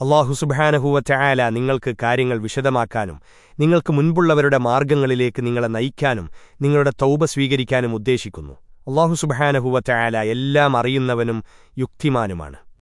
അള്ളാഹു ചായാല നിങ്ങൾക്ക് കാര്യങ്ങൾ വിശദമാക്കാനും നിങ്ങൾക്ക് മുൻപുള്ളവരുടെ മാർഗങ്ങളിലേക്ക് നിങ്ങളെ നയിക്കാനും നിങ്ങളുടെ തൗബ സ്വീകരിക്കാനും ഉദ്ദേശിക്കുന്നു. അള്ളാഹു ചായാല എല്ലാം അറിയുന്നവനും യുക്തിമാനുമാണ്.